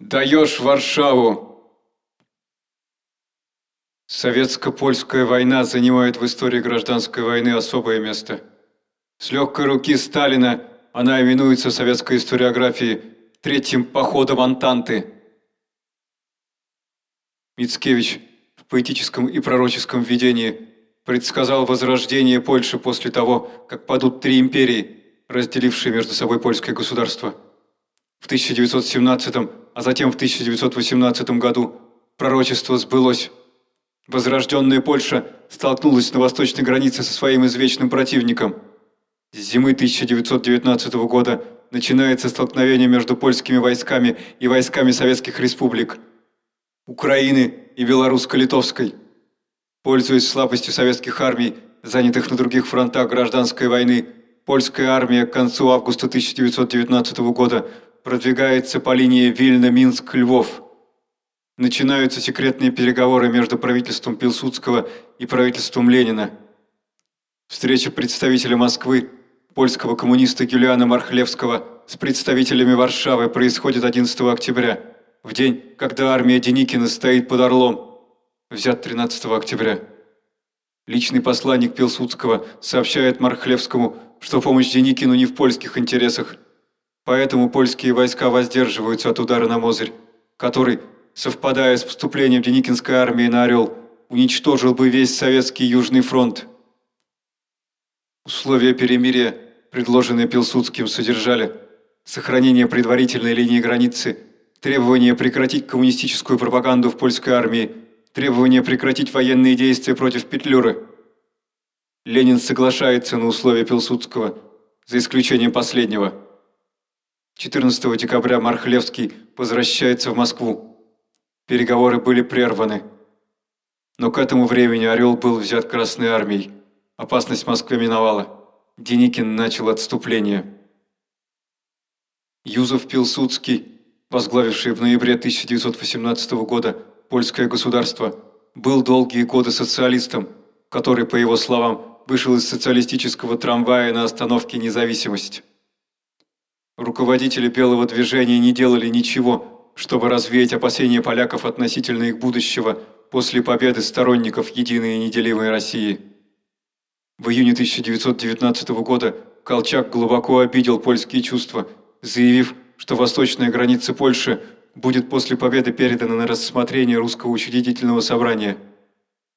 Даешь Варшаву!» Советско-польская война занимает в истории гражданской войны особое место. С легкой руки Сталина она именуется в советской историографии «Третьим походом Антанты». Мицкевич в поэтическом и пророческом видении предсказал возрождение Польши после того, как падут три империи, разделившие между собой польское государство. В 1917, а затем в 1918 году пророчество сбылось. Возрожденная Польша столкнулась на восточной границе со своим извечным противником. С зимы 1919 года начинается столкновение между польскими войсками и войсками советских республик Украины и Белорусско-Литовской. Пользуясь слабостью советских армий, занятых на других фронтах гражданской войны, польская армия к концу августа 1919 года продвигается по линии Вильна-Минск-Львов – начинаются секретные переговоры между правительством Пилсудского и правительством Ленина. Встреча представителя Москвы, польского коммуниста Юлиана Мархлевского с представителями Варшавы происходит 11 октября, в день, когда армия Деникина стоит под Орлом, взят 13 октября. Личный посланник Пилсудского сообщает Мархлевскому, что помощь Деникину не в польских интересах, поэтому польские войска воздерживаются от удара на Мозырь, который совпадая с вступлением Деникинской армии на Орел, уничтожил бы весь Советский Южный фронт. Условия перемирия, предложенные Пилсудским, содержали сохранение предварительной линии границы, требование прекратить коммунистическую пропаганду в польской армии, требование прекратить военные действия против Петлюры. Ленин соглашается на условия Пилсудского, за исключением последнего. 14 декабря Мархлевский возвращается в Москву. Переговоры были прерваны. Но к этому времени Орел был взят Красной Армией. Опасность Москвы миновала. Деникин начал отступление. Юзов Пилсудский, возглавивший в ноябре 1918 года польское государство, был долгие годы социалистом, который, по его словам, вышел из социалистического трамвая на остановке «Независимость». Руководители Белого движения не делали ничего, чтобы развеять опасения поляков относительно их будущего после победы сторонников единой и неделимой России. В июне 1919 года Колчак глубоко обидел польские чувства, заявив, что восточная граница Польши будет после победы передана на рассмотрение Русского учредительного собрания.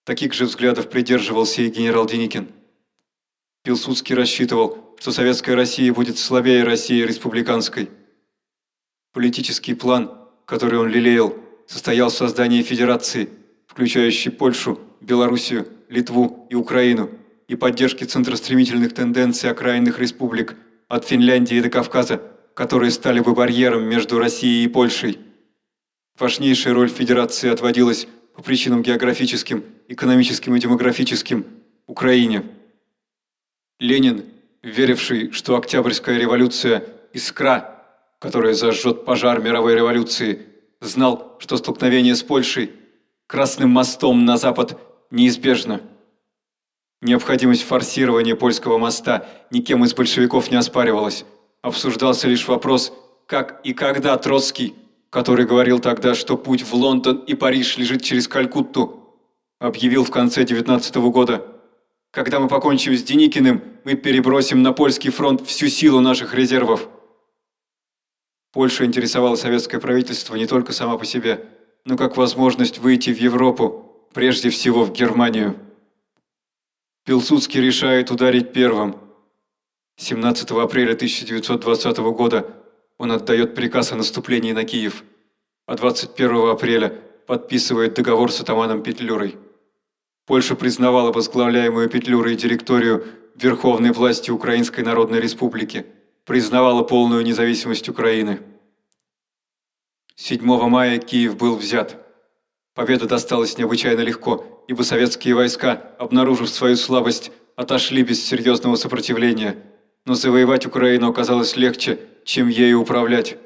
Таких же взглядов придерживался и генерал Деникин. Пилсудский рассчитывал, что советская Россия будет слабее России республиканской. Политический план – который он лелеял, состоял в создании федерации, включающей Польшу, Белоруссию, Литву и Украину, и поддержке центростремительных тенденций окраинных республик от Финляндии до Кавказа, которые стали бы барьером между Россией и Польшей. Важнейшая роль федерации отводилась по причинам географическим, экономическим и демографическим Украине. Ленин, веривший, что Октябрьская революция – искра, которая зажжет пожар мировой революции, знал, что столкновение с Польшей, Красным мостом на запад, неизбежно. Необходимость форсирования польского моста никем из большевиков не оспаривалась. Обсуждался лишь вопрос, как и когда Троцкий, который говорил тогда, что путь в Лондон и Париж лежит через Калькутту, объявил в конце 19 -го года «Когда мы покончим с Деникиным, мы перебросим на польский фронт всю силу наших резервов». Польша интересовала советское правительство не только сама по себе, но как возможность выйти в Европу, прежде всего в Германию. Пилсудский решает ударить первым. 17 апреля 1920 года он отдает приказ о наступлении на Киев, а 21 апреля подписывает договор с атаманом Петлюрой. Польша признавала возглавляемую Петлюрой директорию верховной власти Украинской Народной Республики – признавала полную независимость Украины. 7 мая Киев был взят. Победа досталась необычайно легко, ибо советские войска, обнаружив свою слабость, отошли без серьезного сопротивления. Но завоевать Украину оказалось легче, чем ею управлять.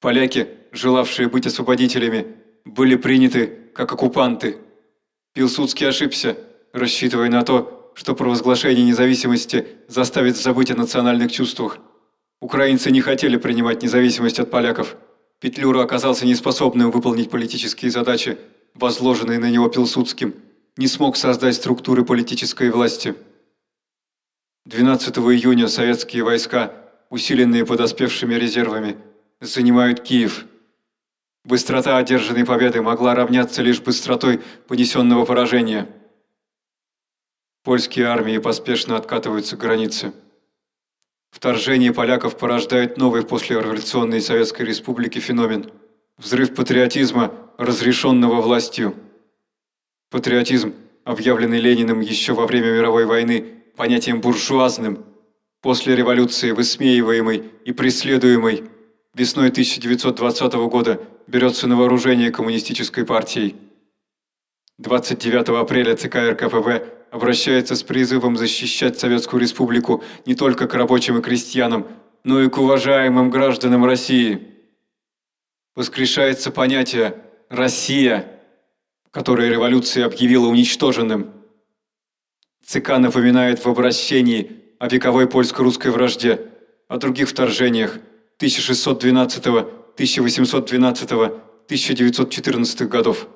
Поляки, желавшие быть освободителями, были приняты как оккупанты. Пилсудский ошибся, рассчитывая на то, что провозглашение независимости заставит забыть о национальных чувствах. Украинцы не хотели принимать независимость от поляков. Петлюра оказался неспособным выполнить политические задачи, возложенные на него Пилсудским, не смог создать структуры политической власти. 12 июня советские войска, усиленные подоспевшими резервами, занимают Киев. Быстрота одержанной победы могла равняться лишь быстротой понесенного поражения. Польские армии поспешно откатываются к границе. Вторжение поляков порождает новый послереволюционной Советской Республике феномен – взрыв патриотизма, разрешенного властью. Патриотизм, объявленный Лениным еще во время мировой войны понятием буржуазным, после революции высмеиваемый и преследуемый, весной 1920 года берется на вооружение коммунистической партией. 29 апреля ЦК РКПБ обращается с призывом защищать Советскую Республику не только к рабочим и крестьянам, но и к уважаемым гражданам России. Воскрешается понятие «Россия», которое революция объявила уничтоженным. ЦК напоминает в обращении о вековой польско-русской вражде, о других вторжениях 1612, 1812, 1914 годов.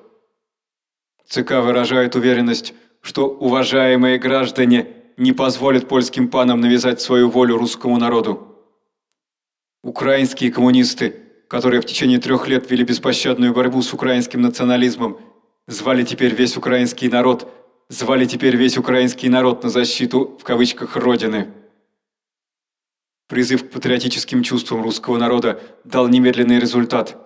ЦК выражает уверенность, что уважаемые граждане не позволят польским панам навязать свою волю русскому народу. Украинские коммунисты, которые в течение трех лет вели беспощадную борьбу с украинским национализмом, звали теперь весь украинский народ, звали теперь весь украинский народ на защиту, в кавычках, Родины. Призыв к патриотическим чувствам русского народа дал немедленный результат.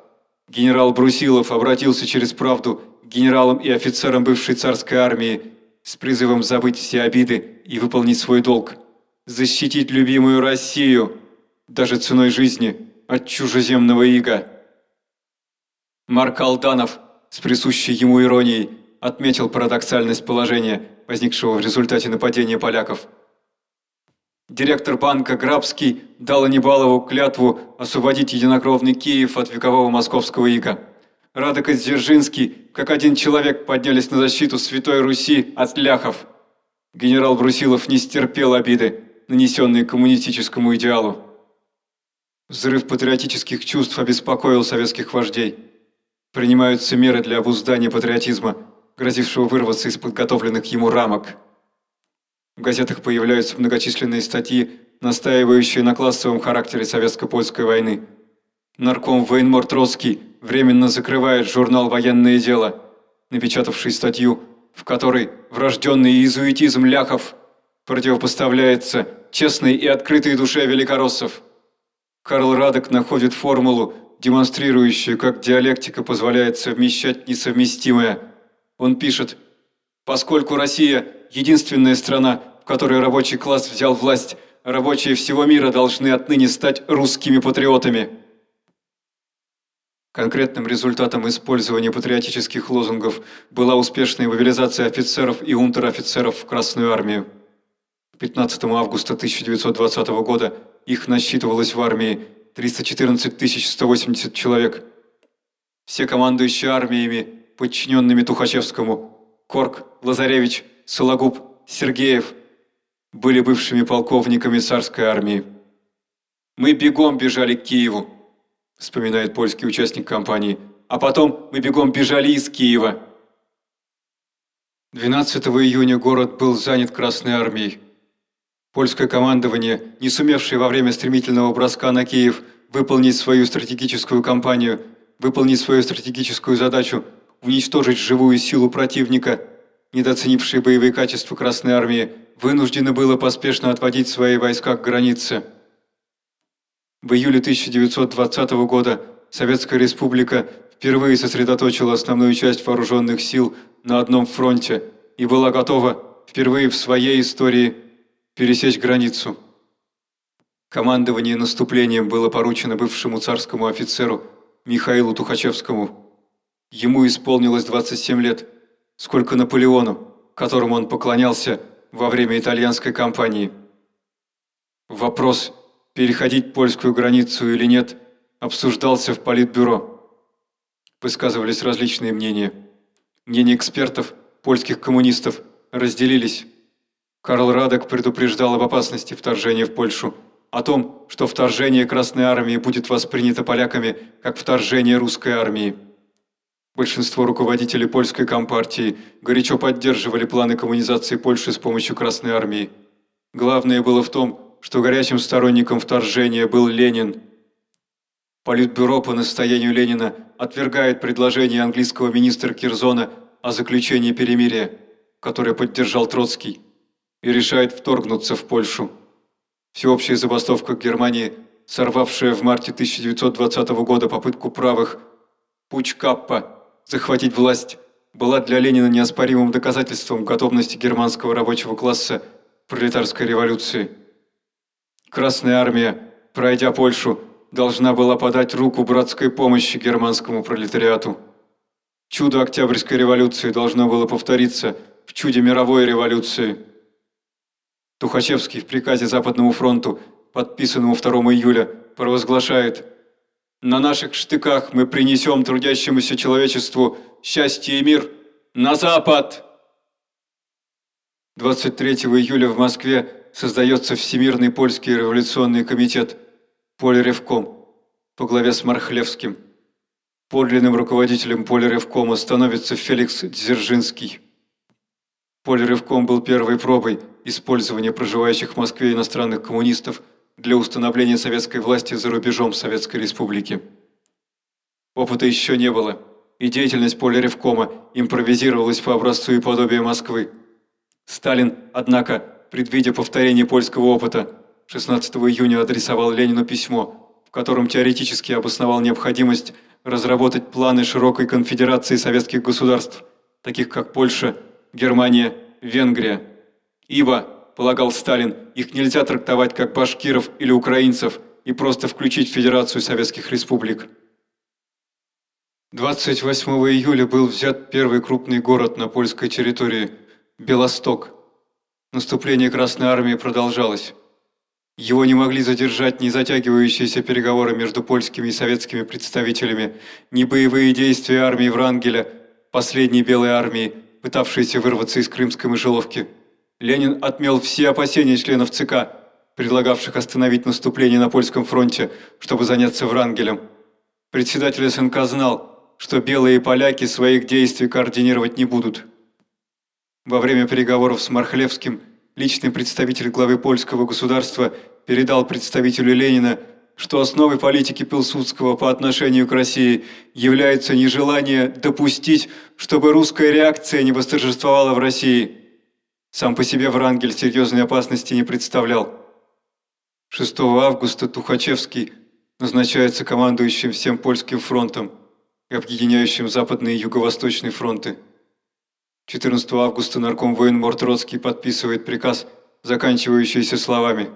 Генерал Брусилов обратился через правду к генералам и офицерам бывшей царской армии с призывом забыть все обиды и выполнить свой долг, защитить любимую Россию, даже ценой жизни, от чужеземного ига. Марк Алданов с присущей ему иронией отметил парадоксальность положения, возникшего в результате нападения поляков. Директор банка Грабский дал Анибалову клятву освободить единокровный Киев от векового московского ига. Радок и Дзержинский, как один человек, поднялись на защиту Святой Руси от ляхов. Генерал Брусилов не стерпел обиды, нанесенные коммунистическому идеалу. Взрыв патриотических чувств обеспокоил советских вождей. Принимаются меры для обуздания патриотизма, грозившего вырваться из подготовленных ему рамок. В газетах появляются многочисленные статьи, настаивающие на классовом характере советско-польской войны. Нарком военмор Троцкий временно закрывает журнал «Военное дело», напечатавший статью, в которой врожденный иезуитизм ляхов противопоставляется честной и открытой душе великороссов. Карл Радек находит формулу, демонстрирующую, как диалектика позволяет совмещать несовместимое. Он пишет, «Поскольку Россия – единственная страна, в которой рабочий класс взял власть, рабочие всего мира должны отныне стать русскими патриотами». Конкретным результатом использования патриотических лозунгов была успешная мобилизация офицеров и унтер-офицеров в Красную армию. 15 августа 1920 года их насчитывалось в армии 314 180 человек. Все командующие армиями, подчиненными Тухачевскому, Корк, Лазаревич, Сологуб, Сергеев, были бывшими полковниками царской армии. Мы бегом бежали к Киеву вспоминает польский участник кампании. А потом мы бегом бежали из Киева. 12 июня город был занят Красной армией. Польское командование, не сумевшее во время стремительного броска на Киев выполнить свою стратегическую кампанию, выполнить свою стратегическую задачу, уничтожить живую силу противника, недооценившие боевые качества Красной армии, вынуждено было поспешно отводить свои войска к границе. В июле 1920 года Советская Республика впервые сосредоточила основную часть вооруженных сил на одном фронте и была готова впервые в своей истории пересечь границу. Командование наступлением было поручено бывшему царскому офицеру Михаилу Тухачевскому. Ему исполнилось 27 лет, сколько Наполеону, которому он поклонялся во время итальянской кампании. Вопрос переходить польскую границу или нет, обсуждался в Политбюро. Высказывались различные мнения. Мнения экспертов, польских коммунистов, разделились. Карл Радек предупреждал об опасности вторжения в Польшу, о том, что вторжение Красной Армии будет воспринято поляками как вторжение русской армии. Большинство руководителей польской компартии горячо поддерживали планы коммунизации Польши с помощью Красной Армии. Главное было в том, что горячим сторонником вторжения был Ленин. Политбюро по настоянию Ленина отвергает предложение английского министра Кирзона о заключении перемирия, которое поддержал Троцкий, и решает вторгнуться в Польшу. Всеобщая забастовка Германии, сорвавшая в марте 1920 года попытку правых Пуч Каппа захватить власть, была для Ленина неоспоримым доказательством готовности германского рабочего класса пролетарской революции. Красная армия, пройдя Польшу, должна была подать руку братской помощи германскому пролетариату. Чудо Октябрьской революции должно было повториться в чуде мировой революции. Тухачевский в приказе Западному фронту, подписанному 2 июля, провозглашает «На наших штыках мы принесем трудящемуся человечеству счастье и мир на Запад!» 23 июля в Москве создается Всемирный польский революционный комитет Поляревком по главе с Мархлевским. Подлинным руководителем Поляревкома становится Феликс Дзержинский. Поляревком был первой пробой использования проживающих в Москве иностранных коммунистов для установления советской власти за рубежом Советской Республики. Опыта еще не было, и деятельность Поляревкома импровизировалась по образцу и подобию Москвы. Сталин, однако, предвидя повторение польского опыта, 16 июня адресовал Ленину письмо, в котором теоретически обосновал необходимость разработать планы широкой конфедерации советских государств, таких как Польша, Германия, Венгрия. Ибо, полагал Сталин, их нельзя трактовать как башкиров или украинцев и просто включить в Федерацию Советских Республик. 28 июля был взят первый крупный город на польской территории – Белосток – Наступление Красной Армии продолжалось. Его не могли задержать ни затягивающиеся переговоры между польскими и советскими представителями, ни боевые действия армии Врангеля, последней Белой армии, пытавшейся вырваться из крымской мышеловки. Ленин отмел все опасения членов ЦК, предлагавших остановить наступление на польском фронте, чтобы заняться Врангелем. Председатель СНК знал, что белые поляки своих действий координировать не будут. Во время переговоров с Мархлевским личный представитель главы польского государства передал представителю Ленина, что основой политики Пилсудского по отношению к России является нежелание допустить, чтобы русская реакция не восторжествовала в России. Сам по себе Врангель серьезной опасности не представлял. 6 августа Тухачевский назначается командующим всем польским фронтом и объединяющим Западный и Юго-Восточный фронты. 14 августа нарком военмор Троцкий подписывает приказ, заканчивающийся словами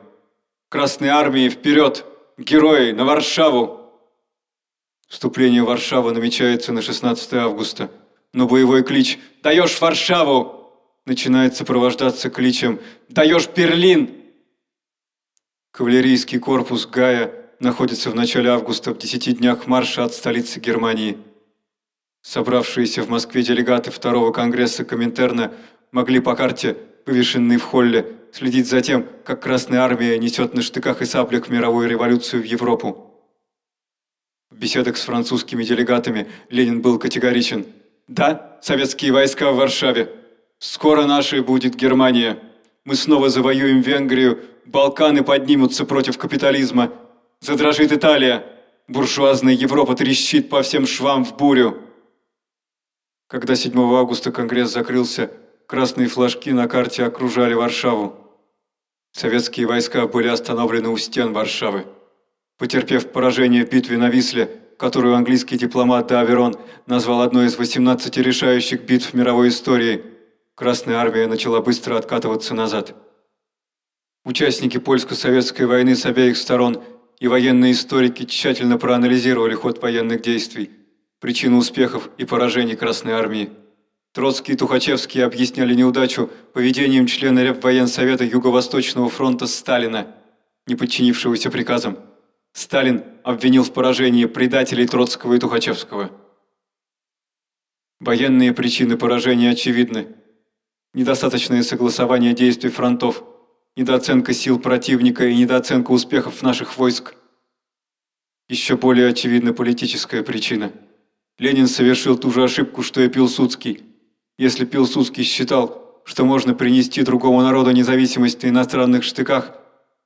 «Красной армии вперед! Герои! На Варшаву!» Вступление в Варшаву намечается на 16 августа, но боевой клич «Даешь Варшаву!» Начинает сопровождаться кличем «Даешь Берлин!» Кавалерийский корпус Гая находится в начале августа в 10 днях марша от столицы Германии – Собравшиеся в Москве делегаты Второго Конгресса Коминтерна могли по карте, вывешенной в холле, следить за тем, как Красная Армия несет на штыках и саблях мировую революцию в Европу. В беседах с французскими делегатами Ленин был категоричен. «Да, советские войска в Варшаве. Скоро нашей будет Германия. Мы снова завоюем Венгрию, Балканы поднимутся против капитализма. Задрожит Италия. Буржуазная Европа трещит по всем швам в бурю». Когда 7 августа Конгресс закрылся, красные флажки на карте окружали Варшаву. Советские войска были остановлены у стен Варшавы. Потерпев поражение в битве на Висле, которую английский дипломат Даверон назвал одной из 18 решающих битв мировой истории, Красная Армия начала быстро откатываться назад. Участники польско-советской войны с обеих сторон и военные историки тщательно проанализировали ход военных действий – причину успехов и поражений Красной Армии. Троцкий и Тухачевский объясняли неудачу поведением члена Реввоенсовета Юго-Восточного фронта Сталина, не подчинившегося приказам. Сталин обвинил в поражении предателей Троцкого и Тухачевского. Военные причины поражения очевидны. Недостаточное согласование действий фронтов, недооценка сил противника и недооценка успехов наших войск. Еще более очевидна политическая причина. Ленин совершил ту же ошибку, что и Пилсудский. Если Пилсудский считал, что можно принести другому народу независимость на иностранных штыках,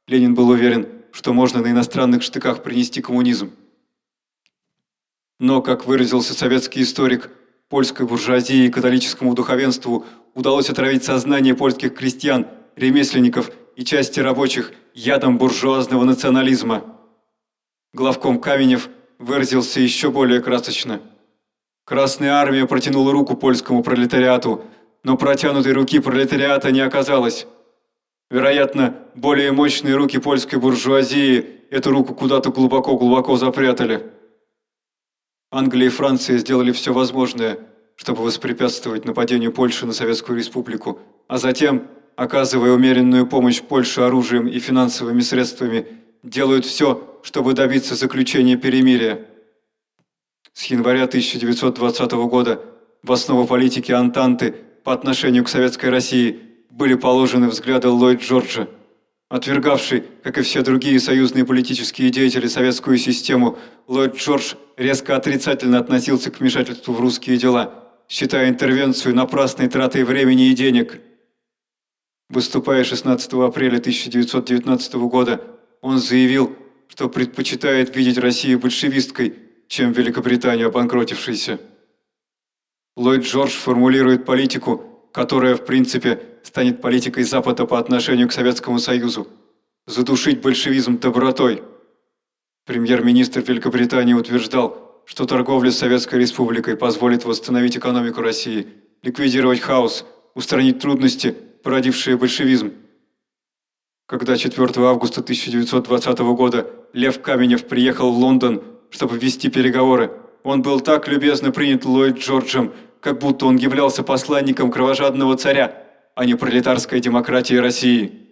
Ленин был уверен, что можно на иностранных штыках принести коммунизм. Но, как выразился советский историк, польской буржуазии и католическому духовенству удалось отравить сознание польских крестьян, ремесленников и части рабочих ядом буржуазного национализма. Главком Каменев выразился еще более красочно. Красная армия протянула руку польскому пролетариату, но протянутой руки пролетариата не оказалось. Вероятно, более мощные руки польской буржуазии эту руку куда-то глубоко-глубоко запрятали. Англия и Франция сделали все возможное, чтобы воспрепятствовать нападению Польши на Советскую Республику, а затем, оказывая умеренную помощь Польше оружием и финансовыми средствами, делают все, чтобы добиться заключения перемирия. С января 1920 года в основу политики Антанты по отношению к Советской России были положены взгляды Ллойд Джорджа – Отвергавший, как и все другие союзные политические деятели, советскую систему, Ллойд Джордж резко отрицательно относился к вмешательству в русские дела, считая интервенцию напрасной тратой времени и денег. Выступая 16 апреля 1919 года, он заявил, что предпочитает видеть Россию большевисткой, чем Великобританию обанкротившейся. Ллойд Джордж формулирует политику, которая, в принципе, станет политикой Запада по отношению к Советскому Союзу. Задушить большевизм добротой. Премьер-министр Великобритании утверждал, что торговля с Советской Республикой позволит восстановить экономику России, ликвидировать хаос, устранить трудности, породившие большевизм. Когда 4 августа 1920 года Лев Каменев приехал в Лондон, чтобы вести переговоры, он был так любезно принят Ллойд Джорджем, как будто он являлся посланником кровожадного царя, а не пролетарской демократии России.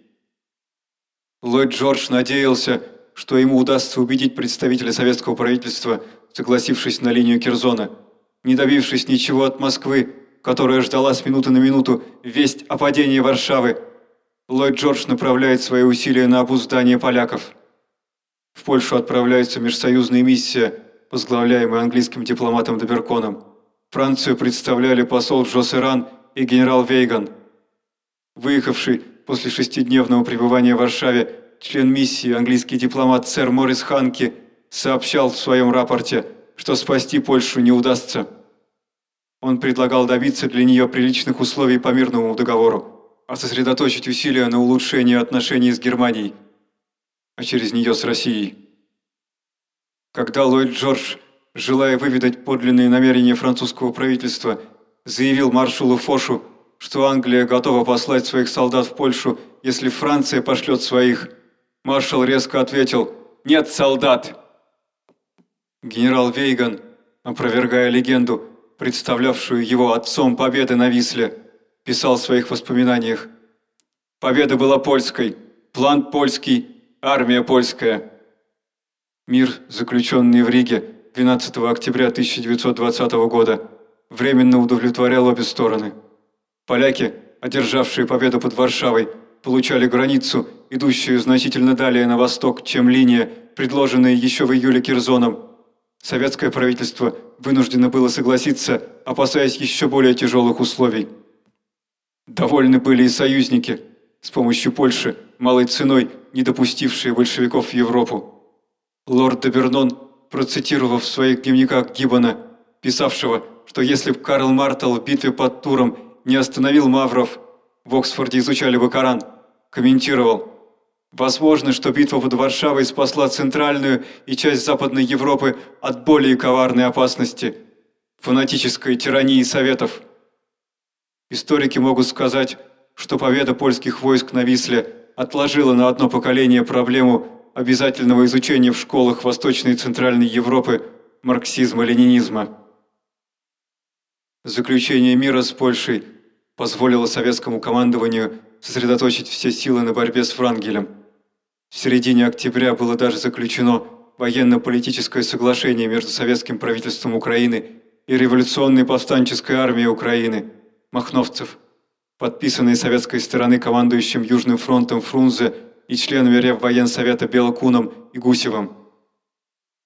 Ллойд Джордж надеялся, что ему удастся убедить представителя советского правительства, согласившись на линию Кирзона, не добившись ничего от Москвы, которая ждала с минуты на минуту весть о падении Варшавы. Ллойд Джордж направляет свои усилия на обуздание поляков. В Польшу отправляется межсоюзная миссия, возглавляемая английским дипломатом Доберконом. Францию представляли посол Джосеран и генерал Вейган. Выехавший после шестидневного пребывания в Варшаве член миссии английский дипломат сэр Морис Ханки сообщал в своем рапорте, что спасти Польшу не удастся. Он предлагал добиться для нее приличных условий по мирному договору, а сосредоточить усилия на улучшении отношений с Германией, а через нее с Россией. Когда Ллойд Джордж желая выведать подлинные намерения французского правительства, заявил маршалу Фошу, что Англия готова послать своих солдат в Польшу, если Франция пошлет своих. Маршал резко ответил «Нет солдат!». Генерал Вейган, опровергая легенду, представлявшую его отцом победы на Висле, писал в своих воспоминаниях «Победа была польской, план польский, армия польская». Мир, заключенный в Риге, 12 октября 1920 года временно удовлетворял обе стороны. Поляки, одержавшие победу под Варшавой, получали границу, идущую значительно далее на восток, чем линия, предложенная еще в июле Кирзоном. Советское правительство вынуждено было согласиться, опасаясь еще более тяжелых условий. Довольны были и союзники, с помощью Польши, малой ценой, не допустившие большевиков в Европу. Лорд Дебернон процитировав в своих дневниках Гиббона, писавшего, что если бы Карл Мартел в битве под Туром не остановил Мавров, в Оксфорде изучали бы Коран, комментировал «Возможно, что битва под Варшавой спасла Центральную и часть Западной Европы от более коварной опасности – фанатической тирании Советов». Историки могут сказать, что победа польских войск на Висле отложила на одно поколение проблему обязательного изучения в школах Восточной и Центральной Европы марксизма-ленинизма. Заключение мира с Польшей позволило советскому командованию сосредоточить все силы на борьбе с Врангелем. В середине октября было даже заключено военно-политическое соглашение между советским правительством Украины и революционной повстанческой армией Украины, махновцев. подписанные советской стороны командующим Южным фронтом Фрунзе и членами Реввоенсовета Белокуном и Гусевым.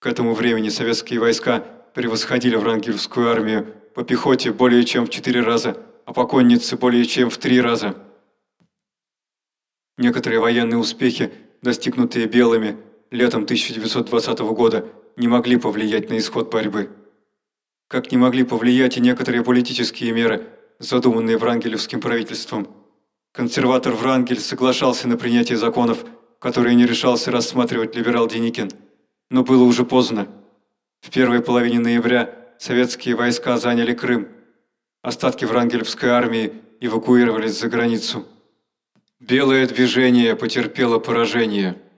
К этому времени советские войска превосходили Врангелевскую армию по пехоте более чем в четыре раза, а по коннице более чем в три раза. Некоторые военные успехи, достигнутые белыми летом 1920 года, не могли повлиять на исход борьбы. Как не могли повлиять и некоторые политические меры, задуманные Врангелевским правительством. Консерватор Врангель соглашался на принятие законов, которые не решался рассматривать либерал Деникин. Но было уже поздно. В первой половине ноября советские войска заняли Крым. Остатки Врангелевской армии эвакуировались за границу. Белое движение потерпело поражение –